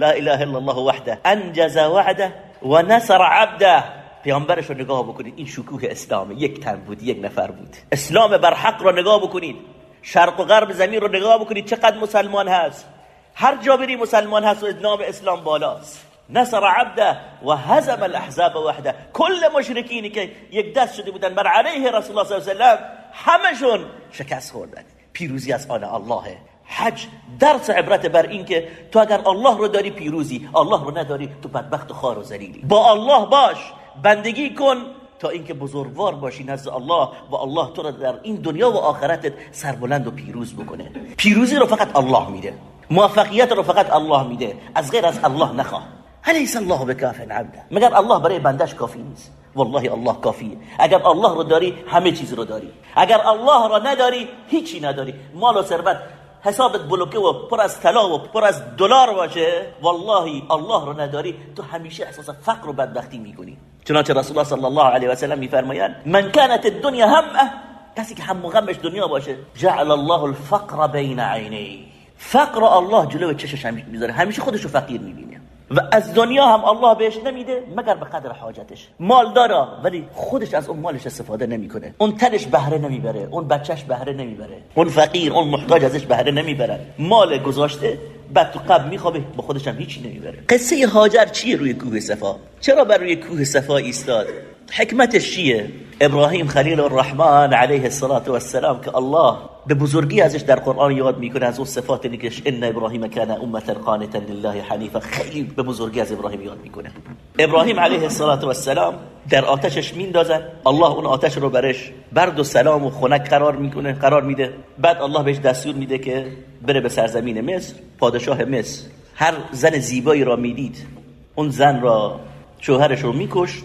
لا اله الا الله وحده. انجز وعده و نصر عبده. پیامبرش رو نگاه بکنید. این شکوه اسلامه یک تن بود یک نفر بود. اسلام بر حق رو نگاه بکنید. شرق و غرب زمین رو نگاه بکنید. چقدر مسلمان هست. هر جا بری مسلمان هست و نام اسلام بالاست. نصر عبده و هزم الاحزاب وحده. کل مشرکینی که یک دست شده بودن بر علیه رسول الله صلی الله علیه و همشون شکست خوردن. پیروزی از آن اللهه حج درس عبرت بر این که تو اگر الله رو داری پیروزی الله رو نداری تو بدبخت و خار و ذلیلی. با الله باش بندگی کن تا اینکه بزرگوار باشی نزد الله و الله تو رو در این دنیا و آخرتت سربلند و پیروز بکنه. پیروزی رو فقط الله میده. موفقیت رو فقط الله میده. از غیر از الله نخواه. الیس الله بکاف عبده؟ مگر الله برای بندش کافی نیست؟ والله الله کافیه. اگر الله رو داری همه چیز رو داری. اگر الله رو نداری هیچی نداری. مال و ثروت حسابت بلوکه و پر از طلا و پر از دلار باشه. والله الله رو نداری تو همیشه احساس فقر و بدبختی می‌کنی. چنانچه رسول الله صلی الله علیه و سلم میفرمایند من كانت الدنيا همه. کسی که هم غمش دنیا باشه جعل الله الفقر بین عینی فقر الله جلو چشش می‌ذاره همیشه خودشو فقیر می‌بینه. و از دنیا هم الله بهش نمیده مگر به قدر حاجتش. مال داره ولی خودش از اون مالش استفاده نمی‌کنه. اون تنش بهره نمی‌بره اون بچهش بهره نمی‌بره. اون فقیر اون محتاج ازش بهره نمی‌بره. مال گذاشته بعد تو قبل میخوابه با خودش هم هیچی نمی‌بره. قصه هاجر چیه روی کوه صفا؟ چرا بر روی کوه صفا ایستاد؟ حکمتش چیه؟ ابراهیم خلیل الرحمن علیه الصلاة والسلام که الله به بزرگی ازش در قرآن یاد می‌کنه از اون صفات نکش ان ابراهیم کان امتا قانتا لله حنیفا. خیلی به بزرگی از ابراهیم یاد می‌کنه ابراهیم علیه الصلاة والسلام در آتشش میندازن الله اون آتش رو برش برد و سلام و خنک قرار می‌کنه قرار میده. بعد الله بهش دستور میده که بره به سرزمین مصر پادشاه مصر. هر زن زیبایی را می‌دید اون زن را شوهرش رو میکشت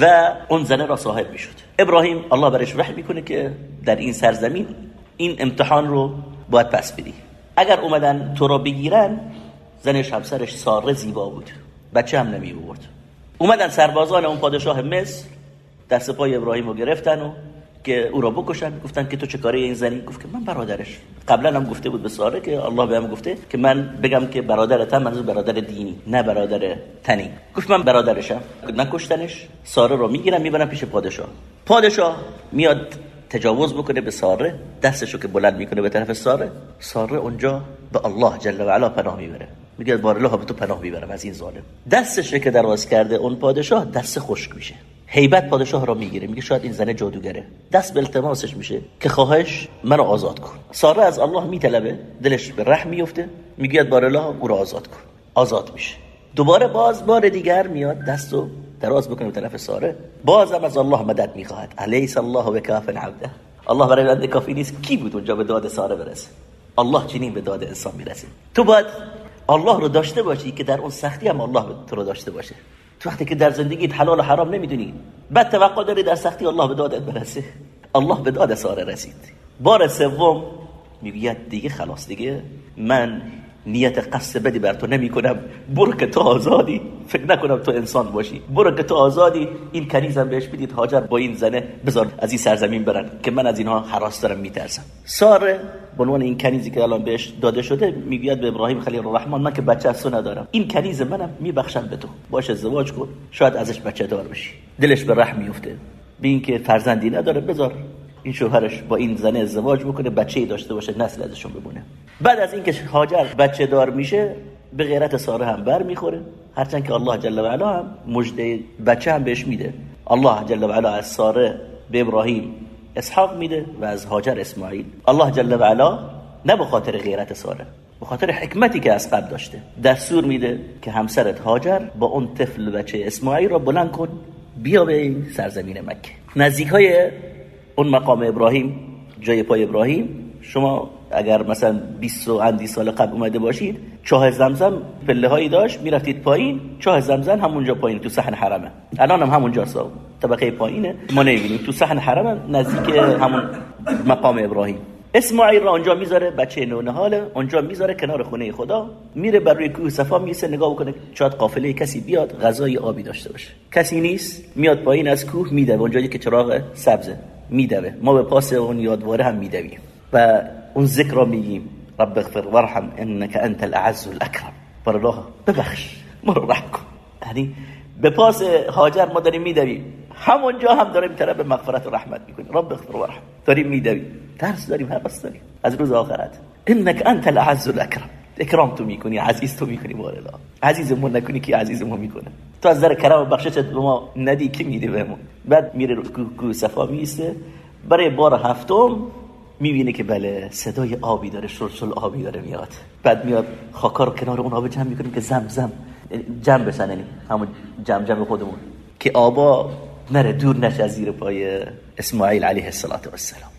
و اون زنه را صاحب می‌شد. ابراهیم الله برش وحی می‌کنه که در این سرزمین این امتحان رو باید پس بدی. اگر اومدن تو را بگیرن زنش همسرش ساره زیبا بود. بچه هم نمی اومدن سربازان اون پادشاه مصر دست پای ابراهیم رو گرفتن و که او را بکشن. گفتن که تو چه کاره این زنی؟ گفت که من برادرش. قبلا هم گفته بود به ساره که الله بهم گفته که من بگم که برادرت هم منظور برادر دینی نه برادر تنی. گفت من برادرشم. نکشتنش. ساره رو می‌گیرن می‌برن پیش پادشاه. پادشاه میاد تجاوز بکنه به ساره دستشو که بلند می‌کنه به طرف ساره. ساره اونجا به الله جل و علا پناه می‌بره. میگه بار الله به تو پناه می‌برم از این ظالم. دستش که دراز کرده اون پادشاه دست خشک میشه. هیبت پادشاه را می‌گیره. میگه شاید این زنه جادوگره. دست به التماسش میشه که خواهش منو آزاد کن. ساره از الله میطلبه. دلش به رحم میفته میگه بار الله او را آزاد کن. آزاد میشه. دوباره باز بار دیگر میاد دستو دراز بکنه به طرف ساره. بازم از الله مدد می‌خواهد. الیس الله بکاف عبده الله برای بنده کافی نیست. کی بود اونجا به داد ساره برسه؟ الله چنین به داد انسان می‌رسه. تو باید الله رو داشته باشی که در اون سختی هم الله تو رو داشته باشه. تو وقتی که در زندگیت حلال و حرام نمی‌دونی بعد توقع داری در سختی الله به دادت برسه. الله به داد ساره رسید. بار سوم می‌گوید دیگه خلاص دیگه من نیت قصد بدی بر تو نمی کنم برو که تو آزادی. فکر نکنم تو انسان باشی. برو که تو آزادی. این کنیزم بهش بدید. هاجر با این زنه بذار از این سرزمین برن که من از اینها حراس دارم میترسم. ساره عنوان این کنیزی که الان بهش داده شده می‌گوید به ابراهیم خلیل الرحمن من که بچه از تو ندارم. این کنیز منم میبخشم به تو. باش ازدواج کن. شاید ازش بچه دار بشی. دلش به رحم میفته به این که فرزندی نداره بذار. این شوهرش با این زنه ازدواج بکنه بچه داشته باشه نسل ازشون بمونه. بعد از اینکه هاجر بچه دار میشه به غیرت ساره هم بر می‌خوره. هرچند که الله جل و علا هم مجده بچه هم بهش میده. الله جل و علا از ساره به ابراهیم اسحاق میده و از هاجر اسماعیل. الله جل و علا نه به خاطر غیرت ساره به خاطر حکمتی که از قبل داشته. دستور میده که همسرت هاجر با اون طفل بچه اسماعیل را بلند کن بیا به این سرزمین مکه. نزدیک های اون مقام ابراهیم جای پای ابراهیم. شما اگر مثلا 20 و اندی سال قبل اومده باشید چاه زمزم پله هایی داشت می‌رفتید پایین چاه زمزم همونجا پایین تو صحن حرمه. الان هم همونجا سا طبقه پایینه. ما نمی‌بینیم. تو صحن حرمه نزدیک همون مقام ابراهیم. اسماعیل را اونجا می‌ذاره بچه نونه حاله اونجا می‌ذاره کنار خونه خدا. میره بر روی کوه صفا میسه نگاه بکنه شاید قافله کسی بیاد غذای آبی داشته باشه. کسی نیست میاد پایین از کوه میده اونجایی که چراغ سبزه. میدوه. ما به پاس اون یادواره هم میدویم. و اون ذکر را میگیم. رب اغفر وارحم انك انت الاعز الاکرم. بر الله ببخش. ما رو رحم کن. یعنی به پاس هاجر ما داریم میدویم. همونجا هم داریم طلب مغفرت و رحمت می‌کنیم. رب اغفر و رحم داریم میدویم. درس داریم حرس داریم. از روز آخرت. انك انت الاعز الاکرم. اکرام تو می‌کنی عزیز تو می‌کنی الله عزیزمون نکنی که عزیزمون می‌کنه. تو از در کرم و بخششت به ما ندی که میده بهمون؟ بعد میره رو صفا میسته برای بار هفتم می‌بینه که بله صدای آبی داره شرشل آبی داره میاد. بعد میاد خاکا رو کنار اون آب جمع می‌کنیم که زم جمع بشن یعنی همون جمع جمع خودمون. که آبا نره دور نشه از زیر پای اسماعیل علیه السلام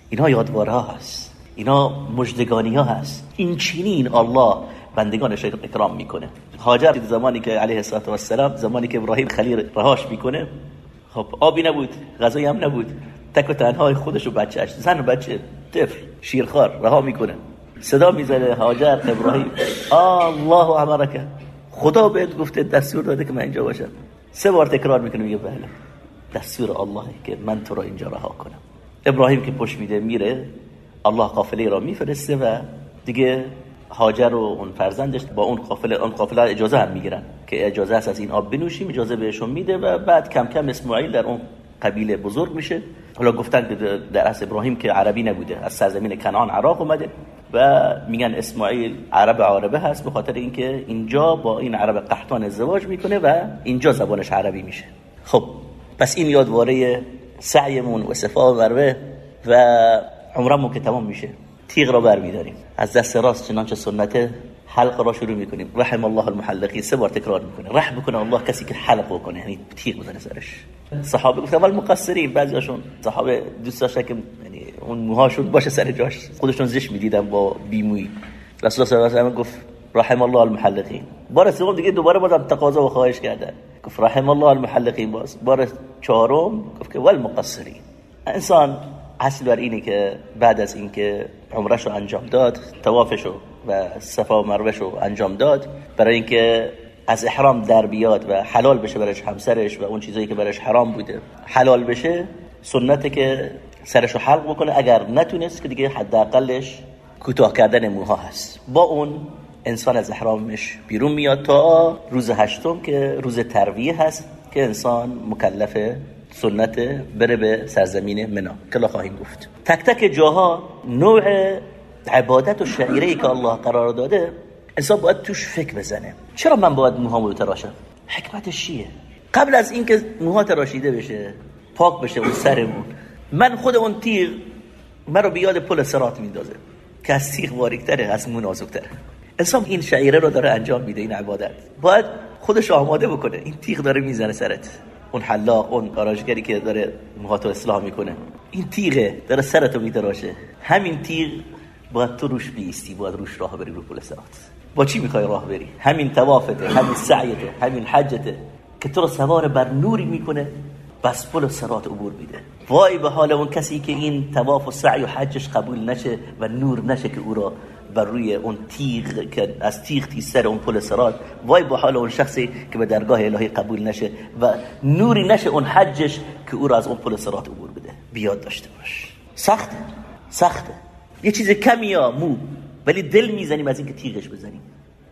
اینا یادواره هست. اینا مجدگانی ها هست. این چینین الله بندگانش اکرام می‌کنه. هاجر زمانی که علیه السلام زمانی که ابراهیم خلیل رهاش می‌کنه خب آبی نبود غذایی هم نبود. تک و تنهای خودش و بچهش زن و بچه طفل شیرخوار رها می‌کنه. صدا می‌زنه هاجر ابراهیم. الله امرک. خدا بهت گفته دستور داده که من اینجا باشم. سه بار تکرار می‌کنه میگه بله. دستور الله که من تو را اینجا رها کنم. ابراهیم که پشت میده میره. الله قافله را میفرسته و دیگه هاجر و اون فرزندش با اون قافله اون قافله اجازه هم می‌گیرن که اجازه هست از این آب بنوشیم اجازه بهشون میده و بعد کم کم اسماعیل در اون قبیله بزرگ میشه. حالا گفتن در اصل ابراهیم که عربی نبوده از سرزمین کنعان عراق اومده و میگن اسماعیل عرب عربه هست به خاطر اینکه اینجا با این عرب قحطان ازدواج می‌کنه و اینجا زبانش عربی میشه. خب پس این یادواره سعیمون و صفا و مروه و عمرمون که تمام میشه. تیغ را برمیداریم. از دست راست چنانچه سنت حلق را شروع می‌کنیم. رحم الله المحلقی سه بار تکرار می‌کنه. رحم بکنه الله کسی که حلق بکنه یعنی تیغ بزنه سرش. صحابه گفتن اول مقصرین بعضیاشون. صحابه دوست داشتن که یعنی اون موهاشون باشه سر جاش. خودشون زش می‌دیدن با بیموی رسول الله صلی الله علیه و گفت رحم الله المحلقین. بار سوم دیگه دوباره بازم تقاضا و خواهش کرده گفت رحم الله المحلقین باز. بار چهارم گفت که ول مقصرین انسان اصل بر اینه که بعد از اینکه عمرش رو انجام داد توافش و صفا و مروش رو انجام داد برای اینکه از احرام در بیاد و حلال بشه برش همسرش و اون چیزایی که برش حرام بوده حلال بشه سنته که سرش رو حلق بکنه اگر نتونست که دیگه حداقلش کوتاه کردن موها هست. با اون انسان از احرامش بیرون میاد تا روز هشتم که روز ترویه هست که انسان مکلفه سنت بره به سرزمین منا کلا خواهیم گفت. تک تک جاها نوع عبادت و شعیره ای که الله قرار داده انسان باید توش فکر بزنه. چرا من باید موهامو تراشم؟ حکمتش چیه؟ قبل از اینکه موها تراشیده بشه پاک بشه اون سرمون من خود اون تیغ من رو بیاد پل سرات میندازه که از تیغ باریکتره از مو نازکتره. انسان این شعیره رو داره انجام میده این عبادت. باید خودش آماده بکنه. این تیغ داره می‌زنه سرت. اون حلاق اون آراژگری که داره موهاتو اصلاح می‌کنه. این تیغه داره سرتو میدراشه همین تیغ باید تو روش بیستی باید روش راه بری رو پل سرات. با چی می‌خوای راه بری؟ همین توافته همین سعیته همین حجته که تو رو سوار بر نوری می‌کنه بس پل سرات عبور میده. وای به حال اون کسی که این تواف و سعی و حجش قبول نشه و نور نشه که او را بر روی اون تیغ که از تیغ تی سر اون پل سرات وای به حال اون شخصی که به درگاه الهی قبول نشه و نوری نشه اون حجش که او را از اون پل سرات عبور بده. بیاد داشته باش. سخته. سخته. یه چیز کمی یا مو ولی دل می‌زنیم از اینکه تیغش بزنیم.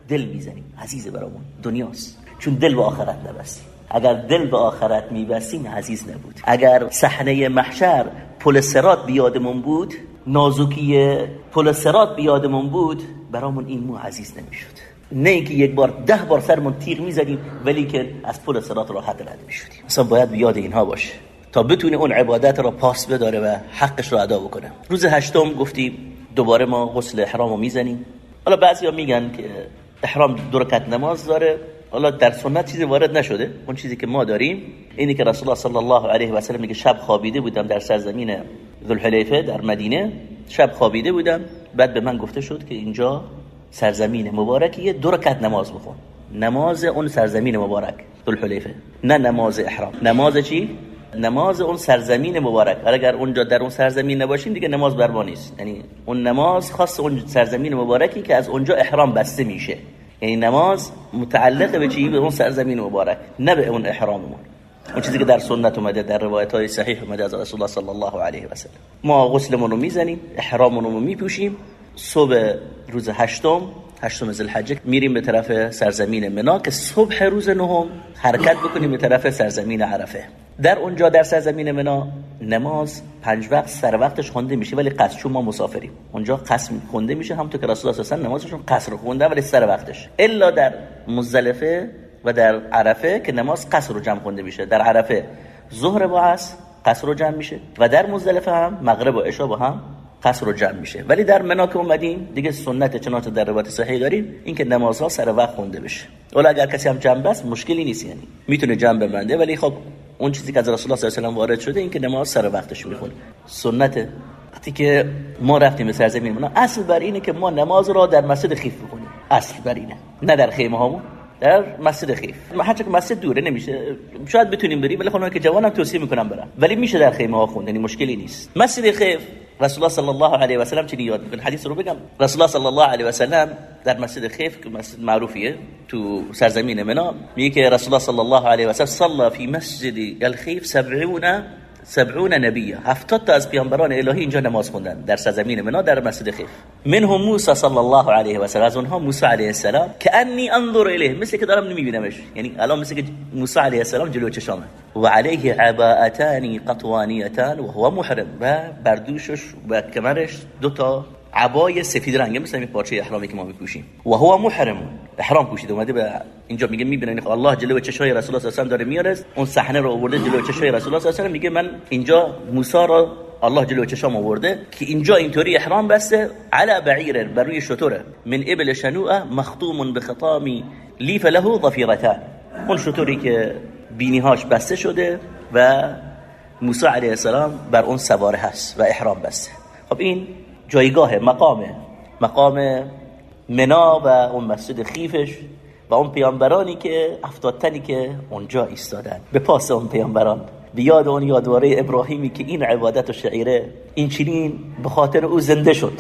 دل می‌زنیم. عزیز برامون. دنیاست. چون دل به آخرت نبستیم. اگر دل به آخرت میبستیم عزیز نبود. اگر صحنه محشر پل سرات بیادمون بود نازوکی پل سرات بیادمون بود برامون این مو عزیز نمی‌شد. نه اینکه یک بار ده بار سرمون تیغ می‌زدیم ولی که از پل سرات راحت رد می‌شدیم. اصلا باید بیاد اینها باشه. تا بتونه اون عبادت را پاس بداره و حقش رو ادا بکنه. روز هشتم گفتیم دوباره ما غسل احرام می‌زنیم. حالا بعضیا میگن که احرام دو نماز داره. حالا در سنت چیزی وارد نشده. اون چیزی که ما داریم اینی که رسول الله صلی الله علیه و سلم میگه شب خوابیده بودم در سرزمین ذوالحلیفه در مدینه. شب خوابیده بودم. بعد به من گفته شد که اینجا سرزمین مبارکیه دو رکعت نماز بخون. نماز اون سرزمین مبارک ذوالحلیفه. نه نماز احرام. نماز چی؟ نماز اون سرزمین مبارک. اگر اونجا در اون سرزمین نباشیم دیگه نماز بروا نیست. یعنی اون نماز خاص اون سرزمین مبارکی که از اونجا احرام بسته میشه. یعنی نماز متعلق به چی؟ به اون سرزمین مبارک نه به اون احراممون اون چیزی که در سنت اومده در روایت های صحیح اومده از رسول الله صلی الله علیه و سلم. ما غسلمون رو می‌زنیم احراممون رو میپوشیم. صبح روز هشتم هشتم ذوالحجه میریم به طرف سرزمین منا که صبح روز نهم حرکت بکنیم به طرف سرزمین عرفه. در اونجا در سرزمین منا نماز پنج وقت سر وقتش خونده میشه ولی قصر چون ما مسافریم. اونجا قصر خونده میشه همونطور که رسول صلی نمازشون قصر خونده ولی سر وقتش. الا در مزدلفه و در عرفه که نماز قصر رو جمع خونده میشه. در عرفه ظهر با عصر قصر رو جمع میشه. و در مزدلفه هم مغرب و عشا با هم قصر رو جمع میشه. ولی در منا که اومدیم دیگه سنت چنانچه در روایت صحیح داریم این که نمازها سر وقت خونده بشه. ولی اگر کسی هم جمع بس مشکلی نیست یعنی. می‌تونه جمع ببنده ولی خب اون چیزی که از رسول الله صلی الله علیه و وارد شده این که نماز سر وقتش می‌خونه. سنت وقتی که ما رفتیم به سرزمین منا اصل بر اینه که ما نماز را در مسجد خیف بخونیم اصل بر اینه. نه در خیمه هامون در مسجد خیف. هرچند که مسجد دوره نمیشه شاید بتونیم بریم ولی خب که جوانم توصیه می‌کنم برم. ولی میشه در خیمه ها خوند یعنی مشکلی نیست. مسجد خیف رسول الله صلی الله علیه و سلم چی یاد میکنه حدیث رو بگم رسول الله صلی الله علیه و سلم در مسجد خیف که مسجد معروفیه تو سرزمین منا میگه که رسول الله صلی الله علیه و سلم صلى فی مسجد الخیف 70 سبعون نبیه. هفتاد تا از پیامبران الهی اینجا نماز خوندن در سرزمین منا در مسجد خیف. منهم موسی صلی الله علیه و سلم. از اونها موسی علیه السلام که انظر الیه. مثل که دارم نمیبینمش. یعنی الان مثل که موسی علیه السلام جلو چشامه. و علیه عباءتان قطوانیتان و هو محرم. و بردوشش و کمرش دو تا عبای سفید رنگه مثل این پارچه احرامی که ما میپوشیم. و هو محرم. احرام پوشیده اومده به اینجا میگه می‌بینن الله جلوی چشای رسول الله صلی داره میاره اون صحنه رو آورده جلوی چشای رسول الله صلی میگه من اینجا موسی رو الله جلوی چشام آورده که اینجا اینطوری احرام بسته علی بعیر بر روی شطوره من ابل شنوءه مخطوم بخطام لیف له ظفیرتان اون شطوری که بینیهاش بسته شده و موسی علیه السلام بر اون سواره هست و احرام بسته. خب این جایگاه مقامه. مقام منا و اون مسجد خیفش و اون پیامبرانی که افتادتنی که اونجا ایستادن. به پاس اون پیامبران. بیاد اون یادواره ابراهیمی که این عبادت و شعیره این چنین به خاطر او زنده شد.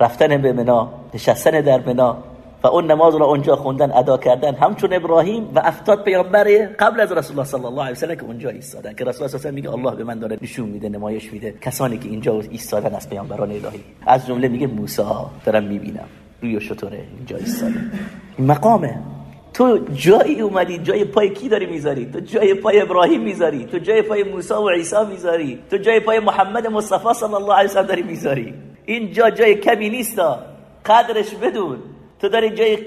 رفتن به منا نشستن در منا و اون نماز را اونجا خوندن ادا کردن. همچون ابراهیم و افتاد پیامبر قبل از رسول الله صلی الله علیه و سلم که اونجا ایستادن. که رسول الله میگه الله به من داره نشون میده نمایش میده. کسانی که اینجا ایستادن از پیامبران الهی. از جمله میگه موسی دارم می‌بینم. روی شطوره اینجا ایستاده. این مقامه. تو جایی اومدی جای پای کی داری می‌ذاری؟ تو جای پای ابراهیم می‌ذاری؟ تو جای پای موسی و عیسی می‌ذاری؟ تو جای پای محمد مصطفی صلی الله علیه و داری می‌ذاری؟ این جا جای کمی نیست قدرش بدون. تو داری جای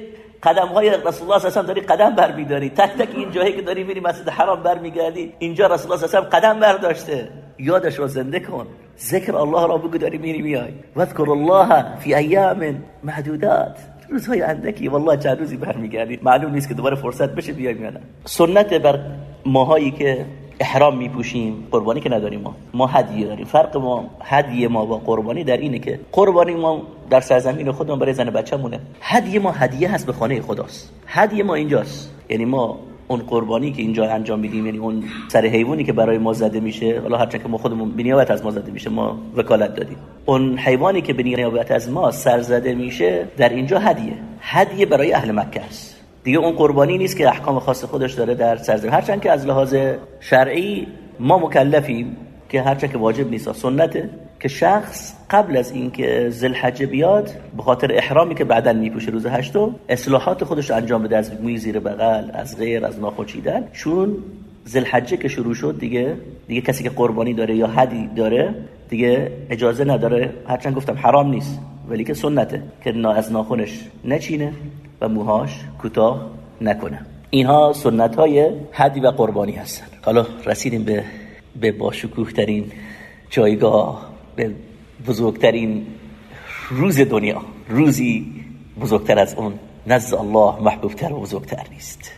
قدم های رسول الله صلی داری قدم بر میداری. تک تک این جایی که داری میری مسجد حرام بر میگردی اینجا رسول الله صلی قدم برداشته. یادش رو زنده کن. ذکر الله را بگو داری میری میای واذکر الله فی ایام محدودات. روزهای اندکی والله چند روزی برمیگردی. معلوم نیست که دوباره فرصت بشه بیای میاد سنت بر ماهایی که احرام میپوشیم قربانی که نداریم ما. ما هدیه داریم. فرق ما هدیه ما با قربانی در اینه که قربانی ما در سرزمین خودمون برای زن بچه‌مونه. هدیه ما هدیه هست به خانه خداست. هدیه ما اینجاست. یعنی ما اون قربانی که اینجا انجام میدیم یعنی اون سر حیوانی که برای ما زده میشه حالا هرچند که ما خودمون بنیابت از ما زده میشه ما وکالت دادیم. اون حیوانی که بنیابت از ما سر زده میشه در اینجا هدیه. هدیه برای اهل مکه است. دیگه اون قربانی نیست که احکام خاص خودش داره در سرزمین هرچند که از لحاظ شرعی ما مکلفیم که هرچند که واجب نیست سنته. که شخص قبل از اینکه ذوالحجه بیاد به خاطر احرامی که بعدا میپوشه روز هشتم اصلاحات خودش انجام بده از موی زیر بغل از غیر از ناخوچیدن چون ذوالحجه که شروع شد دیگه دیگه کسی که قربانی داره یا حدی داره دیگه اجازه نداره. هرچند گفتم حرام نیست ولی که سنته که از ناخونش نچینه و موهاش کوتاه نکنه. اینها سنت های حدی و قربانی هستن. حالا رسیدیم به به باشکوه ترین جایگاه. بزرگترین روز دنیا روزی بزرگتر از اون نزد الله محبوبتر و بزرگتر نیست.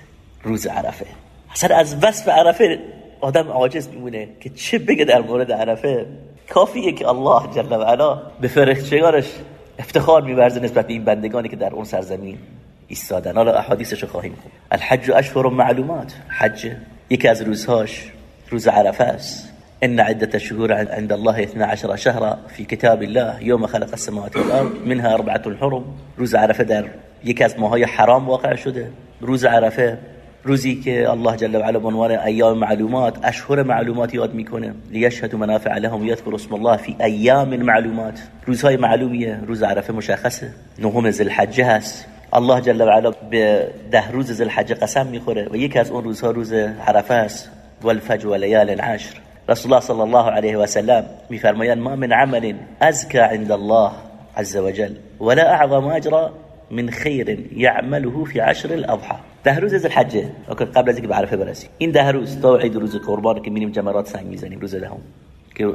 روز عرفه. اصلا از وصف عرفه آدم عاجز میمونه که چه بگه در مورد عرفه. کافیه که الله جل و علا به فرشتگانش افتخار میورزه نسبت به این بندگانی که در اون سرزمین ایستادن. حالا احادیثش خواهیم خون الحج اشهر معلومات. حج یکی از روزهاش روز عرفه است. إن عدة الشهور عند الله 12 شهرا في كتاب الله يوم خلق السماوات والأرض منها أربعة حرم روز عرفة در. یکی از حرام واقع شده. روز عرفة روزی که الله جل و علا عنوان ایام معلومات اشهر معلومات یاد میکنه. لیشهدوا منافع لهم یذکر اسم الله فی ایام معلومات. روزهای معلومیه روز عرفه مشخصه. نهم ذوالحجه هست. الله جل و علا به ده روز ذوالحجه قسم میخوره و یکی از اون روزها روز عرفه است. والفجر و لیال العشر. رسول الله صلی الله علیه و سلم میفرمایند ما من عمل ازکى عند الله عز وجل ولا اعظم اجرا من خیر یعمله فی عشر الاضحى ده روز از الحجه قبل از اینکه به عرفه برسیم این ده روز تا عید روز قربان که میریم جمرات سنگ میزنیم روز دهم که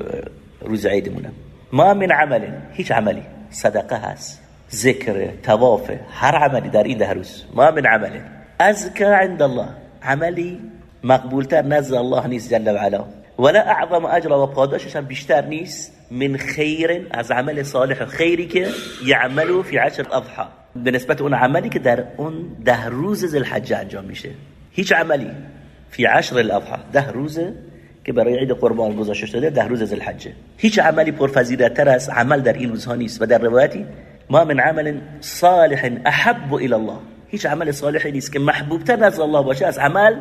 روز عیدمونه ما من عمل هیچ عملی صدقه هست ذکر تواف هر عملی در این ده روز ما من عمل ازکا عند الله عملی مقبولتر نزد الله نیست جل و علا ولا اعظم اجر و پاداشش هم بیشتر نیست من خیر از عمل صالح خیری که یعملو فی عشر اضحى به نسبت اون عملی که در اون ده روز ذوالحجه انجام میشه. هیچ عملی فی عشر الاضحى ده روزه که برای عید قربان گذاشته شده ده روز ذوالحجه هیچ عملی پرفضیلتر از عمل در این روزها نیست. و در روایتی ما من عمل صالح احب الى الله. هیچ عمل صالحی نیست که محبوب تر نزد الله باشه از عمل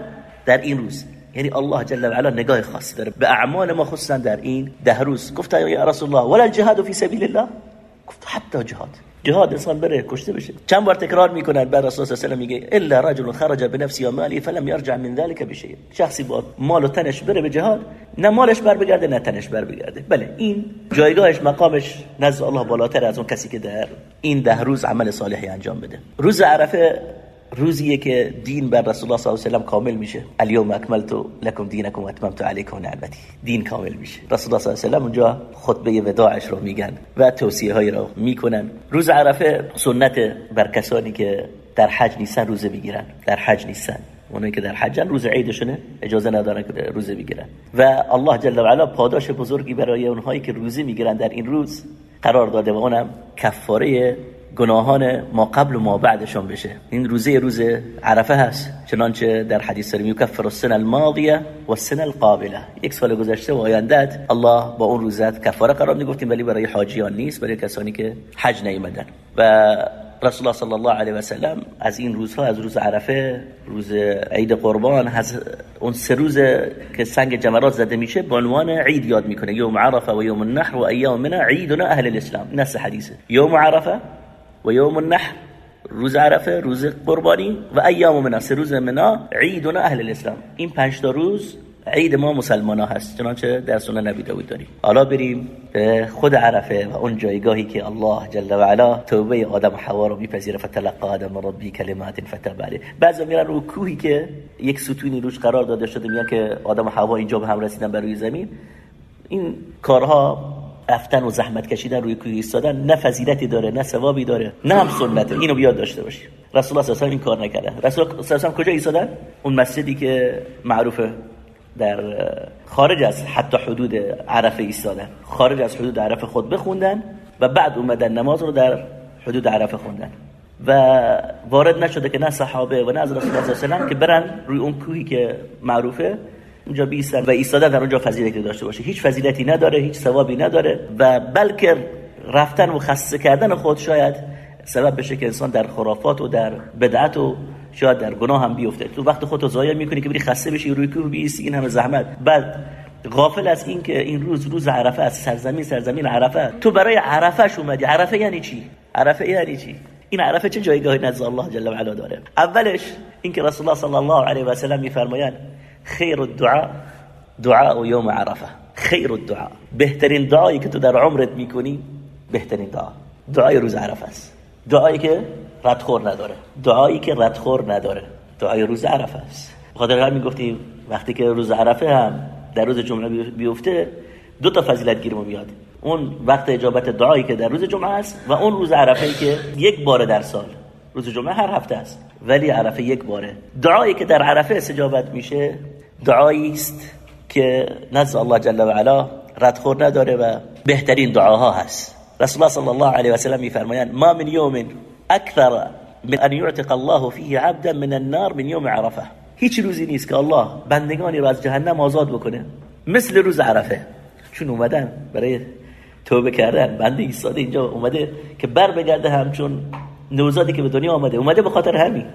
در این روز. یعنی الله جل و علا نگاه خاصی داره. به اعمال ما خصوصا در این ده روز. گفت یا رسول الله ولا الجهاد فی سبیل الله گفت حتی جهاد. جهاد انسان بره کشته بشه. چند بار تکرار می‌کنن بعد رسول الله صلی میگه الا رجل خرج بنفسه و مالی فلم يرجع من ذلك بشيء شخصی با مال و تنش بره به جهاد نه مالش بر بگرده نه تنش بر بگرده بله این جایگاهش مقامش نزد الله بالاتر از اون کسی که در این ده روز عمل صالحی انجام بده. روز عرفه روزیه که دین بر رسول الله صلی الله علیه و سلم کامل میشه. الیوم اکملت لکم دینکم و اتممت علیکم نعمتی. دین کامل میشه. رسول الله صلی الله علیه و سلم اونجا خطبه وداعش رو میگن و توصیه هایی رو می‌کنن. روز عرفه سنت بر کسانی که در حج نیستن روزه بگیرن در حج نیستن. اونایی که در حجن روز عیدشونه. اجازه ندارن که روزه بگیرن. و الله جل و علا پاداش بزرگی برای اونهایی که روزه می‌گیرن در این روز قرار داده و اونم کفاره گناهان ما قبل و ما بعدشون بشه. این روزه روز عرفه هست. چنانچه در حدیث سلمی یکفر السنه الماضیه و السنه القابله. یک سال گذشته و آیندت الله با اون روزت کفاره قرار می‌گفتیم ولی برای حاجیان نیست برای کسانی که حج نیومدن و رسول الله صلی الله علیه و سلم از این روزها از روز عرفه روز عید قربان از اون سه روز که سنگ جمرات زده میشه به عنوان عید یاد می‌کنه. یوم عرفه و یوم النحر و ایام من عیدنا اهل الاسلام. نص حدیثه یوم عرفه و یوم النحر روز عرفه روز قربانی و ایام منا سه روز منا عیدنا اهل الاسلام. این پنج تا روز عید ما مسلمان ها هست. چنانچه در سنن نبی داود داریم. حالا بریم به خود عرفه و اون جایگاهی که الله جل و علا توبه آدم و حوا رو میپذیره. فتلقى آدم ربی کلمات فتاب علیه. بعضی میرن رو کوهی که یک ستونی روش قرار داده شده میگن که آدم و حوا اینجا به هم رسیدن بر روی زمین. این کارها رفتن و زحمت کشیدن روی کوه ایستادن نه فضیلتی داره نه ثوابی داره نه هم سنته اینو بیاد داشته باشی. رسول الله صلی این کار نکرده. رسول الله کجا ایستادن؟ اون مسجدی که معروفه در خارج از حتی حدود عرفه ایستادن. خارج از حدود عرفه خود بخوندن و بعد اومدن نماز رو در حدود عرفه خوندن. و وارد نشده که نه صحابه و نه از رسول الله صلی که برن روی اون کوهی که معروفه اونجا بیستن و ایستادن در اونجا فضیلتی داشته باشه. هیچ فضیلتی نداره هیچ ثوابی نداره و بلکه رفتن و خسته کردن خود شاید سبب بشه که انسان در خرافات و در بدعت و شاید در گناه هم بیفته. تو وقت خودتو ضایع می‌کنی که بری خسته بشی روی کوه بیستی این همه زحمت. بعد غافل از این که این روز روز عرفه از سرزمین سرزمین عرفه تو برای عرفهش اومدی. عرفه یعنی چی؟ عرفه یعنی چی؟ این عرفه چه جایگاهی نزد الله جل و علا داره؟ اولش اینکه رسول الله صلی الله علیه و سلم میفرمایند خیر الدعاء دعاء یوم عرفه. خیر الدعاء. بهترین دعایی که تو در عمرت می‌کنی بهترین دعا. دعای روز عرفه است. دعایی که ردخور نداره. دعایی که ردخور نداره. دعای روز عرفه است. بخاطر همین گفتیم وقتی که روز عرفه هم در روز جمعه بیفته دو تا فضیلت گیرمون میاد. اون وقت اجابت دعایی که در روز جمعه است و اون روز عرفه ای که یک بار در سال. روز جمعه هر هفته است. ولی عرفه یک باره. دعایی که در عرفه استجابت میشه دعایی است که نزد الله جل و علا ردخور نداره و بهترین دعاها هست. رسول الله صلی الله علیه و سلم میفرمایند ما من یوم اکثر من ان يعتق الله فيه عبدا من النار من یوم عرفه. هیچ روزی نیست که الله بندگانی رو از جهنم آزاد بکنه مثل روز عرفه. چون اومدن برای توبه کردن بنده ایستاده اینجا اومده که بر بگرده همچون نوزادی که به دنیا آمده. اومده به خاطر همین.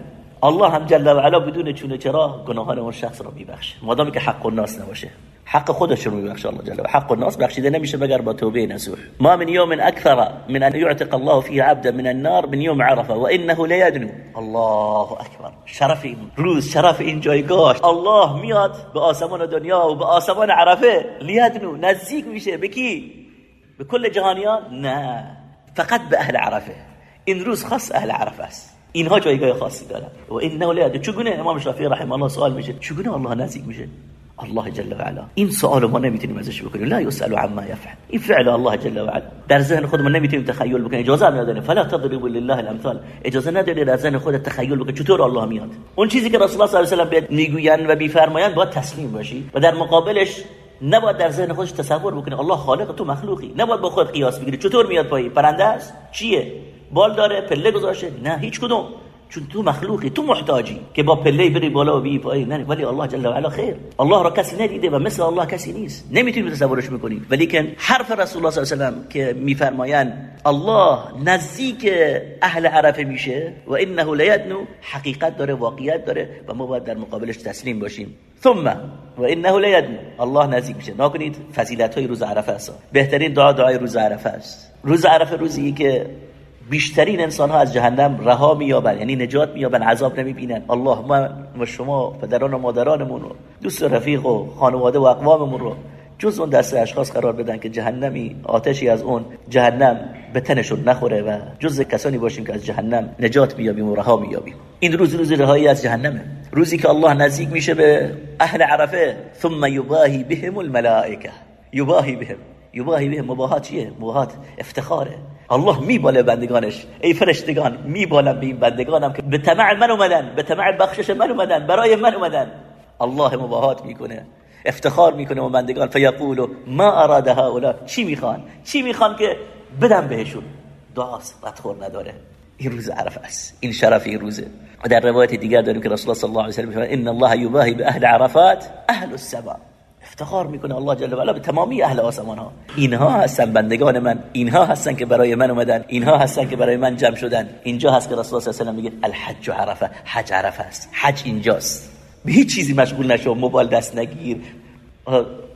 الله هم جل و علا بدون چونه چرا گناهان اون شخص را میبخشه. مادامی که حق الناس نباشه. حق خودش رو میبخشه الله جل و حق الناس بخشیده نمیشه مگر با توبه نصوح ما من يوم اكثر من ان يعتق الله فيه عبدا من النار من يوم عرفه وانه ليدنو الله اکبر. شرف این روز شرف این جایگاه. الله میاد به آسمان دنیا و به آسمان عرفه. لیدنو. نزدیک میشه. به کی؟ به کل جهانیان؟ نه. فقط به اهل عرفه. این روز خاص اهل عرفه است. اینها جایگاه خاصی دارن. و انه لیدنو چگونه؟ امام شافعی رحمه الله سوال میشه چگونه الله نزدیک میشه؟ الله جل و علا. این سوال ما نمی‌تونیم ازش بکنیم. لا يسأل عما يفعل این فعل الله جل و علا. در ذهن خود ما نمی‌تونیم تخیل بکنیم. اجازه نداره. فلا تضربوا لله الامثال. اجازه نداره در ذهن خود تخیل بکنیم چطور الله میاد. اون چیزی که رسول الله صلی الله علیه و آله می‌گویند و میفرمایند باید تسلیم باشی و در مقابلش نباید در ذهن خودش تصور بکنی. الله خالق تو مخلوقی. نباید با خود قیاس بگیری. چطور میاد پایی پرنده است؟ چیه؟ بال داره پله گذاشته. نه هیچ کدوم. چون تو مخلوقی تو محتاجی که با پله بری بالا و بی پای نه ولی الله جل و علا خیر. الله را کسی ندیده و مثل الله کسی نیست. نمی‌تونی تصورش می‌کنی ولی که حرف رسول الله صلی الله علیه و که میفرمایند الله نزدیک اهل عرفه میشه و انه لیدنو. حقیقت داره واقعیت داره و ما باید در مقابلش تسلیم باشیم. ثم و انه لیدنو. الله نزدیک میشه. نکنید فضیلت های روز عرفه است. بهترین دعا دعای روز عرفه است. روز عرفه روزی که بیشترین انسان ها از جهنم رها میابن یعنی نجات میابن عذاب نمی‌بینن الله ما و شما پدران و مادرانمون رو دوست و رفیق و خانواده و اقواممون رو جز اون دسته اشخاص قرار بدن که جهنمی آتشی از اون جهنم به تنشون نخوره و جز کسانی باشیم که از جهنم نجات میابیم و رها میابیم این روز روز رهایی از جهنمه. روزی که الله نزدیک میشه به اهل عرفه ثم یباهی بهم الملائکه. یباهی بهم. یباهی بهم. مباهات چیه؟ مباهات افتخاره. الله میباله بندگانش. ای فرشتگان میبالم به این بندگانم که به طمع من اومدن به طمع بخشش من اومدن برای من اومدن. الله مباهات می‌کنه افتخار می‌کنه و بندگان. فیقولو ما اراد هؤلاء. چی می‌خوان؟ چی می‌خوان که بدم بهشون؟ دعاست ردخور نداره. این روز عرفه است. این شرف این روزه. و در روایت دیگر داریم که رسول الله صلی الله علیه و سلم ان الله یباهی به اهل عرفات اهل السبا افتخار می‌کنه الله جل و علا به تمامی اهل آسمان ها اینها هستن بندگان من. اینها هستن که برای من اومدن. اینها هستن که برای من جمع شدن. اینجا هست که رسول الله صلی الله علیه و میگه الحج عرفه. حج عرفه است. حج اینجاست. به هیچ چیزی مشغول نشو. موبایل دست نگیر.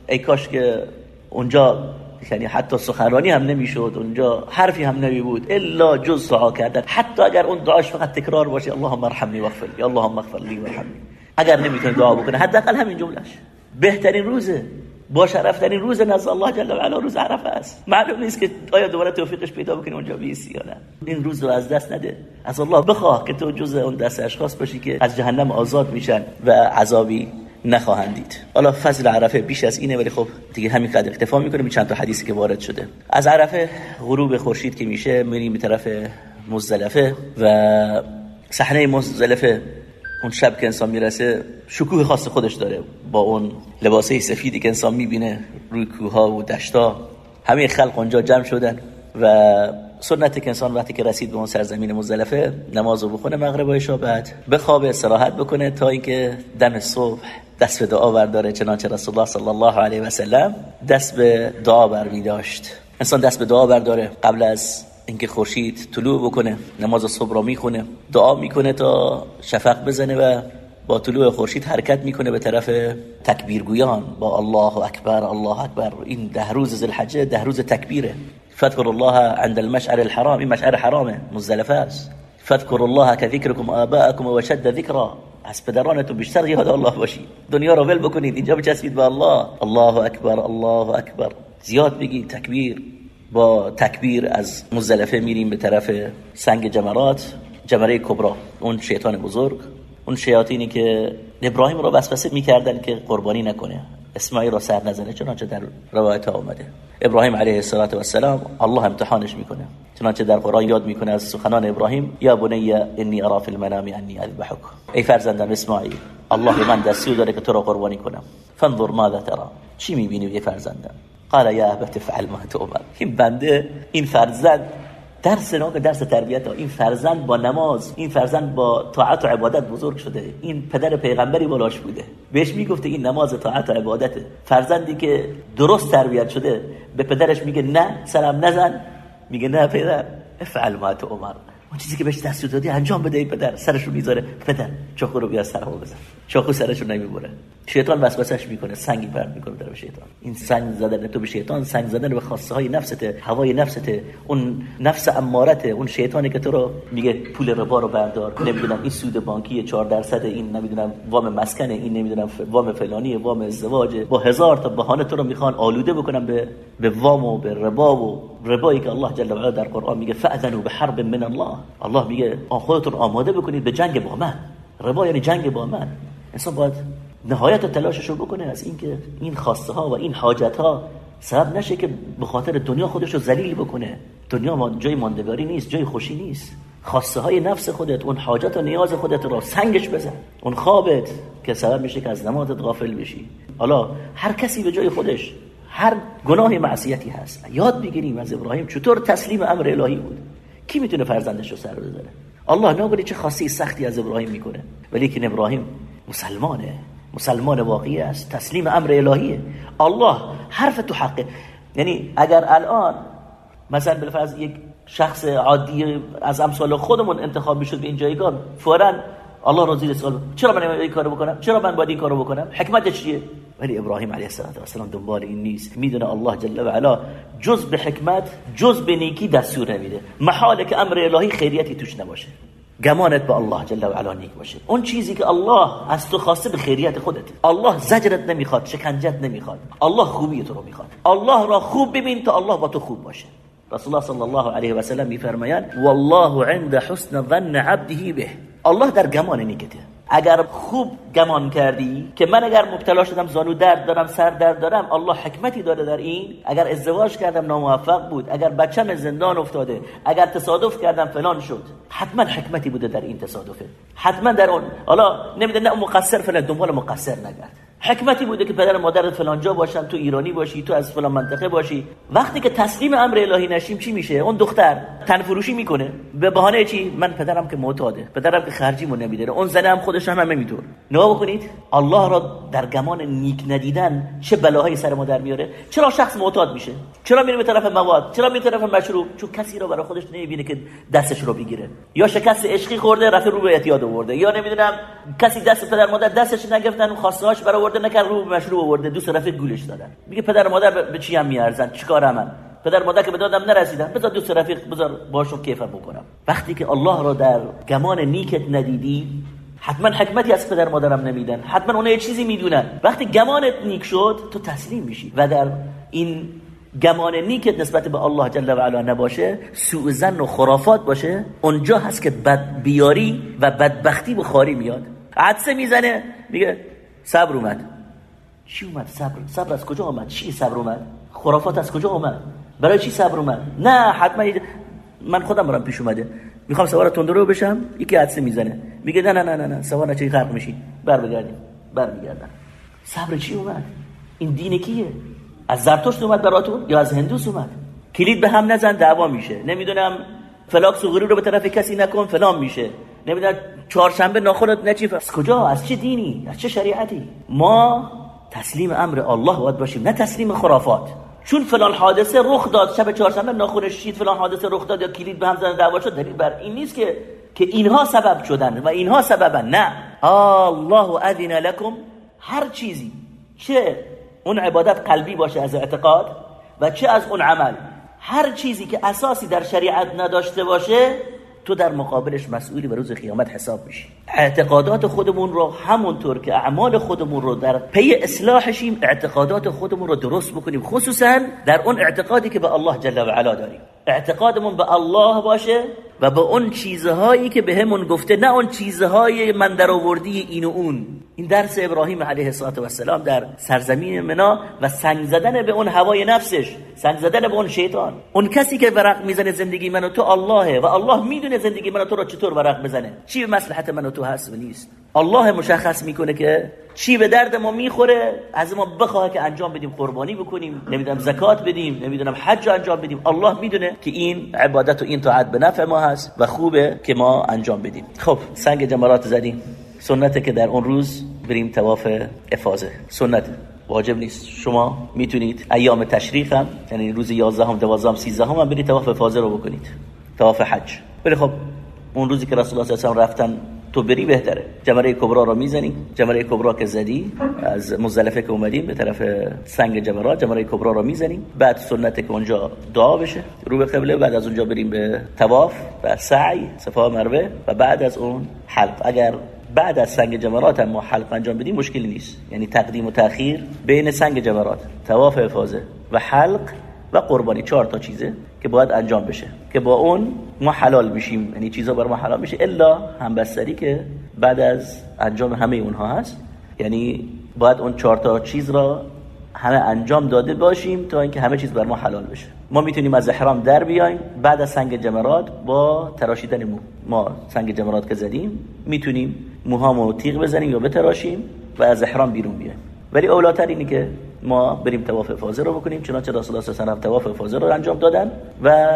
ای کاش که اونجا یعنی حتی سخنرانی هم نمی‌شد. اونجا حرفی هم نمی بود الا جز دعا کردن. حتی اگر اون دعاش فقط تکرار باشه اللهم ارحمنی واغفر لی اللهم اغفر لی وارحمنی اگر نمی‌تونه دعا بکنه حداقل همین جملهش بهترین روزه با شرفترین روز نزد الله جل و علا روز عرفه است. معلوم نیست که آیا دوباره توفیقش پیدا بکنی اونجا بیسی یا نه. این روز رو از دست نده. از الله بخواه که تو جز اون دست اشخاص باشی که از جهنم آزاد میشن و عذابی نخواهند دید. حالا فضل عرفه بیش از اینه ولی خب دیگه همین قدر اکتفا می‌کنیم. چند تا حدیثی که وارد شده. از عرفه غروب خورشید که میشه میریم به طرف مزدلفه و صحنه مزدلفه. اون شب که انسان می‌رسه شکوه خاص خودش داره با اون لباسه سفیدی که انسان می‌بینه روی کوها و دشتا همه خلق اونجا جمع شدن و سنت که انسان وقتی که رسید به اون سرزمین مزدلفه نماز رو بخونه مغرب و عشا بعد بخوابه استراحت بکنه تا اینکه دم صبح دست به دعا برداره. چنانچه رسول الله صلی الله علیه و سلم دست به دعا بر داشت انسان دست به دعا برداره قبل از اینکه خورشید طلوع بکنه نماز صبح را می‌خونه دعا می‌کنه تا شفق بزنه و با طلوع خورشید حرکت می‌کنه به طرف تکبیرگویان. با الله اکبر الله اکبر. این ده روز ذوالحجه ده روز تکبیره. فذكر الله عند المشعر الحرام. این مشعر حرامه مزدلفه است. فذكر الله كذكركم آباءكم وشد ذكرا از پدرانتون بیشتر یاد الله باشید. دنیا رو ول بکنید اینجا بچسبید به الله. الله اکبر الله اکبر. زیاد بگید تکبیر. با تکبیر از مزدلفه میریم به طرف سنگ جمرات جمره کبرا اون شیطان بزرگ. اون شیاطینی که ابراهیم رو وسوسه می‌کردن که قربانی نکنه. اسماعیل را سر نزنه چنانچه در روایت ها اومده. ابراهیم علیه السلام الله امتحانش می‌کنه. چنانچه در قرآن یاد می‌کنه از سخنان ابراهیم یا بنی انی ارا فی المنام انی اذبحک. ای فرزندم اسماعیل الله من دستور داره که تو را قربانی کنم. فانظر ماذا ترى. چی می‌بینی ای فرزندم قال یا ابت فعل ما تؤمر. این بنده این فرزند درس که درس تربیت ها. این فرزند با نماز این فرزند با طاعت و عبادت بزرگ شده. این پدر پیغمبری بالاش بوده. بهش می‌گفته این نماز طاعت و عبادته فرزندی که درست تربیت شده به پدرش میگه نه سلام نزن. میگه نه پدر. افعل ما عمر اون چیزی که بهش دستور دادی انجام بده پدر. سرش رو می‌ذاره. پدر چخور رو بیا سرمو بزن. چاقو سرشو نمی‌بره. شیطان وسوسش می‌کنه سنگی پرت می‌کنه در شیطان. این سنگ زدن تو به شیطان سنگ زدن به خواسته های نفسته هوای نفسته اون نفس امارته اون شیطانی که تو رو میگه پول ربا رو بردار. نمی‌دونم این سود بانکی 4 درصد این نمی‌دونم وام مسکن این نمی‌دونم وام فلانی وام ازدواج. با هزار تا بهانه تو رو می‌خوان آلوده بکنم به به وام و به ربا و ربایی که الله جل و علا در قرآن میگه فاذنوا بحرب من الله. الله میگه خودتون آماده بکنید به جنگ با من. ربا یعنی جنگ با من. انسان باید نهایت تلاشش رو بکنه از اینکه این خواسته ها و این حاجت ها سبب نشه که به خاطر دنیا خودش رو ذلیل بکنه. دنیا جای ماندگاری نیست جای خوشی نیست. خواسته های نفس خودت اون حاجت و نیاز خودت رو سنگش بزن. اون خوابت که سبب میشه که از نمازت غافل بشی. حالا هر کسی به جای خودش هر گناه معصیتی هست. یاد بگیریم از ابراهیم چطور تسلیم امر الهی بود. کی می‌تونه فرزندش رو سر بزنه الله نگولی چه خاصی سختی از ابراهیم می‌کنه. ولی که ابراهیم مسلمانه. مسلمان واقعی است. تسلیم امر الهیه. الله حرف تو حقه. یعنی اگر الان مثلا بالفرض یک شخص عادی از امثال خودمون انتخاب می‌شد به این جایگاه فورا الله را زیر سوال چرا من این کارو بکنم؟ چرا من باید این کارو بکنم؟ حکمتش چیه؟ ولی ابراهیم علیه السلام دنبال این نیست. می‌دونه الله جل و علا جز به حکمت جز به نیکی دستور نمیده. محاله که امر الهی خیریتی توش نباشه. گمانت به الله جل و علا نیک باشه. اون چیزی که الله از تو خواسته به خیریت خودت. الله زجرت نمی‌خواد شکنجت نمی‌خواد. الله خوبی تو رو می‌خواد. الله را خوب ببین تا الله با تو خوب باشه. رسول الله صلی الله علیه و سلم میفرمایند والله عند حسن ظن عبده به. الله در گمان نیکته. اگر خوب گمان کردی که من اگر مبتلا شدم زانو درد دارم سر درد دارم الله حکمتی داره در این. اگر ازدواج کردم ناموفق بود اگر بچم زندان افتاده اگر تصادف کردم فلان شد. حتما حکمتی بوده در این تصادفه. حتما در اون. حالا نمیده نه مقصر فلان دنبال مقصر نگرد. حکمتی بوده که پدر مادرت فلان جا باشن تو ایرانی باشی تو از فلان منطقه باشی. وقتی که تسلیم امر الهی نشیم چی میشه؟ اون دختر تن فروشی می‌کنه. به بهانه چی؟ من پدرم که معتاده. پدرم که خرجیمو نمیده اون زنه هم خودش هم همینطور. نگاه بکنید الله را در گمان نیک ندیدن چه بلاهایی سر ما در میاره؟ چرا شخص معتاد میشه؟ چرا میره به طرف مواد؟ چرا میره طرف مشروب؟ چون کسی را برای خودش نمی‌بینه که دستش رو بگیره. یا شکست عشقی خورده رفت رو به اعتیاد آورده. یا نمی‌دونم کسی دست پدر مادر دستش نگرفتن خواستهاش برای آورده نکرد رو مشروب آورده دوست رفیق گولش دادن. میگه پدر مادر به چی هم میارزن؟ چیکار من پدر مادر که به دادم نرسیدن. بذار دوست رفیق بذار باشون کیفم بکنم. وقتی که الله را در گمان نیکت ندیدی حتما حکمتی از پدر مادرم نمیدن. حتما اونها یه چیزی می‌دونن. وقتی گمانت نیک شد تو تسلیم میشی. و در این گمان نیکت نسبت به الله جل و علا نباشه سوء زن و خرافات باشه. اونجا هست که بد بیاری و بدبختی به خاری میاد. عدسه می‌زنه میگه صبر اومد. چی اومد صبر؟ صبر از کجا اومد؟ چی صبر اومد؟ خرافات از کجا اومد؟ برای چی صبر اومد؟ نه حتما من خودم برام پیش اومده. می‌خوام سوار تندرو بشم یکی عدسه می‌زنه. میگه نه نه نه نه, نه. سوار نچه غرق میشی. بر بگردیم بر میگردن صبر چی اومد؟ این دین کیه؟ از زرتشت اومد براتون یا از هندوس اومد؟ کلید به هم نزن دعوا میشه. نمی‌دونم فلاکس و رو به طرف کسی نکن فلان میشه. نمی‌دونم چهارشنبه ناخونت نچیف از کجا؟ از چه دینی؟ از چه شریعتی؟ ما تسلیم امر الله باید باشیم نه تسلیم خرافات. چون فلان حادثه رخ داد شب چهارشنبه ناخونش شید فلان حادثه رخ داد یا کلید به هم زدن دعوا شد دلیل بر این نیست که که اینها سبب شدن و اینها سببن نه. الله اذن لكم هر چیزی. چه اون عبادت قلبی باشه از اعتقاد و چه از اون عمل. هر چیزی که اساسی در شریعت نداشته باشه تو در مقابلش مسئولی به روز قیامت حساب میشی. اعتقادات خودمون رو همونطور که اعمال خودمون رو در پی اصلاحشیم اعتقادات خودمون رو درست بکنیم خصوصا در اون اعتقادی که به الله جل و علا داریم. اعتقادمون به الله باشه و به اون چیزهایی که بهمون به گفته نه اون چیزهای من در آوردی این و اون. این درس ابراهیم علیه السلام در سرزمین منا و سنگ زدن به اون هوای نفسش سنگ زدن به اون شیطان. اون کسی که ورق می‌زنه زندگی من و تو اللهه و الله می‌دونه زندگی من و تو رو چطور ورق بزنه. چی به مصلحت من و تو هست و نیست. الله مشخص می‌کنه که چی به درد ما می‌خوره؟ از ما بخواه که انجام بدیم قربانی بکنیم نمی‌دونم زکات بدیم نمی‌دونم حج انجام بدیم. الله می‌دونه که این عبادت و این طاعت به نفع ما هست و خوبه که ما انجام بدیم. خب سنگ جمرات زدیم. سنته که در اون روز بریم تواف افاظه سنت واجب نیست. شما می‌تونید ایام تشریق هم یعنی روز 11 هم 12 هم 13 هم, برید تواف افاظه رو بکنید. تواف حج. ولی خب اون روزی که رسول الله صلی الله علیه و رفتن تو بری بهتره. جمره کبرا رو می‌زنی. جمره کبرا که زدی از مزدلفه که اومدیم به طرف سنگ جمرات جمره کبرا رو می‌زنیم بعد سنت که اونجا دعا بشه رو به قبله بعد از اونجا بریم به تواف و سعی صفا مروه و بعد از اون حلق. اگر بعد از سنگ جمرات هم ما حلق انجام بدیم مشکلی نیست. یعنی تقدیم و تاخیر بین سنگ جمرات تواف افاظه و حلق قربانی چهار تا چیزه که باید انجام بشه که با اون ما حلال میشیم. یعنی چیزا بر ما حلال میشه الا همبستری که بعد از انجام همه اونها هست. یعنی باید اون چهار تا چیز را همه انجام داده باشیم تا اینکه همه چیز بر ما حلال بشه. ما می‌تونیم از احرام در بیایم. بعد از سنگ جمرات با تراشیدن مو ما سنگ جمرات که زدیم می‌تونیم موهامو تیغ بزنیم یا بتراشیم و از احرام بیرون بیایم. ولی اولاتر اینه که ما بریم تواف افاظه رو بکنیم چنانچه رسول الله صلی الله افاظه رو انجام دادن و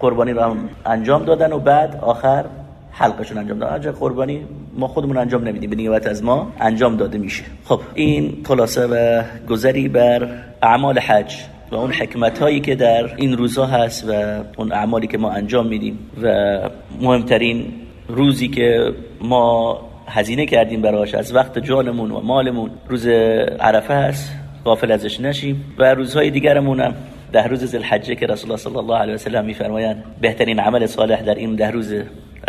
قربانی رو هم انجام دادن و بعد آخر حلقشون انجام دادن. اجا قربانی ما خودمون انجام نمیدیم به نیابت از ما انجام داده میشه. خب این خلاصه و گذری بر اعمال حج و اون حکمت هایی که در این روزها هست و اون اعمالی که ما انجام میدیم و مهمترین روزی که ما هزینه کردیم براش از وقت جانمون و مالمون روز عرفه هست. غافل ازش نشیم و روزهای دیگرمون هم ده روز ذوالحجه که رسول الله صلی الله علیه و سلم میفرمایند بهترین عمل صالح در این ده روز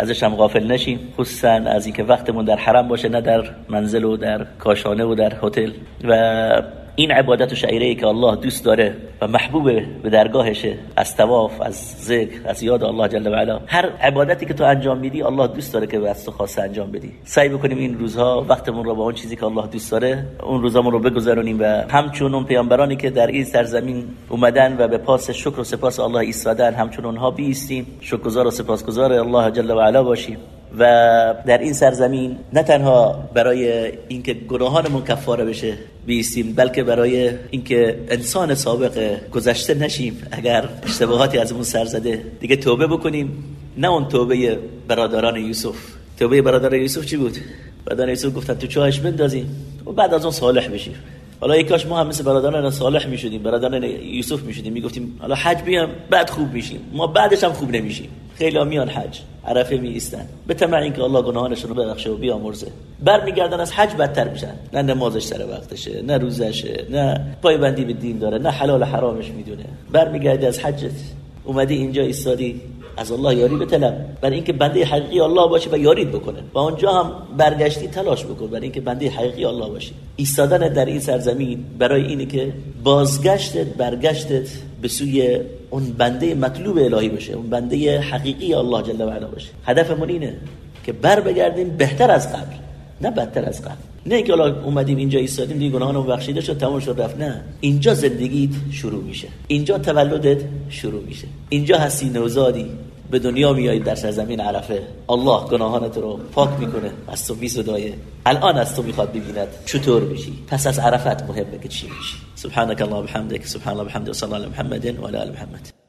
ازش هم غافل نشیم خصوصا از اینکه وقتمون در حرم باشه نه در منزل و در کاشانه و در هتل. و این عبادت و شعیره که الله دوست داره و محبوب به درگاهشه از تواف از ذکر از یاد الله جل و علا. هر عبادتی که تو انجام میدی الله دوست داره که از تو انجام بدی. سعی بکنیم این روزها وقتمون رو با اون چیزی که الله دوست داره اون روزامون رو بگذرونیم و همچون اون پیامبرانی که در این سرزمین اومدن و به پاس شکر و سپاس الله ایستادن همچون اونها بیستیم. شکرگزار و سپاسگزار الله جل و علا باشیم. و در این سرزمین نه تنها برای اینکه گناهانمون کفاره بشه بیستیم بلکه برای اینکه انسان سابق گذشته نشیم اگر اشتباهاتی از اون سر زده. دیگه توبه بکنیم. نه اون توبه برادران یوسف. توبه برادران یوسف چی بود؟ برادران یوسف گفتن تو چاهش بندازیم و بعد از اون صالح بشیم. حالا یک کاش ما هم مثل برادران صالح می‌شدیم برادران یوسف می‌شدیم. می‌گفتیم حالا حج بیام بعد خوب میشیم. ما بعدش هم خوب نمیشیم. خیلی میان حج عرفه می ایستن به طمع اینکه الله گناهانشون رو ببخشه و بیامرزه. برمیگردن از حج بدتر میشن. نه نمازش سر وقتشه نه روزشه نه پایبندی به دین داره نه حلال حرامش می‌دونه. برمیگردی از حجت. اومدی اینجا ایستادی از الله یاری بطلب برای اینکه بنده حقیقی الله باشه و یارید بکنه. و اونجا هم برگشتی تلاش بکن برای اینکه بنده حقیقی الله باشی. ایستادن در این سرزمین برای اینه که بازگشتت برگشتت به سوی اون بنده مطلوب الهی باشه اون بنده حقیقی الله جل و علا باشه. هدفمون اینه که بر بگردیم بهتر از قبل. نه بدتر از قبل. نه اینکه حالا اومدیم اینجا ایستادیم دیگه گناهانو بخشیده شد تمام شد رفت. نه. اینجا زندگیت شروع میشه. اینجا تولدت شروع میشه. اینجا هستی نوزادی. به دنیا میایی در سرزمین عرفه. الله گناهانت رو پاک می‌کنه. از تو صدای الان از تو می‌خواد ببیند. چطور میشی؟ پس از عرفت مهمه که چی میشی؟ سبحانك الله بحمدك سبحان الله بحمده وصلى الله على محمد وعلى ال محمد.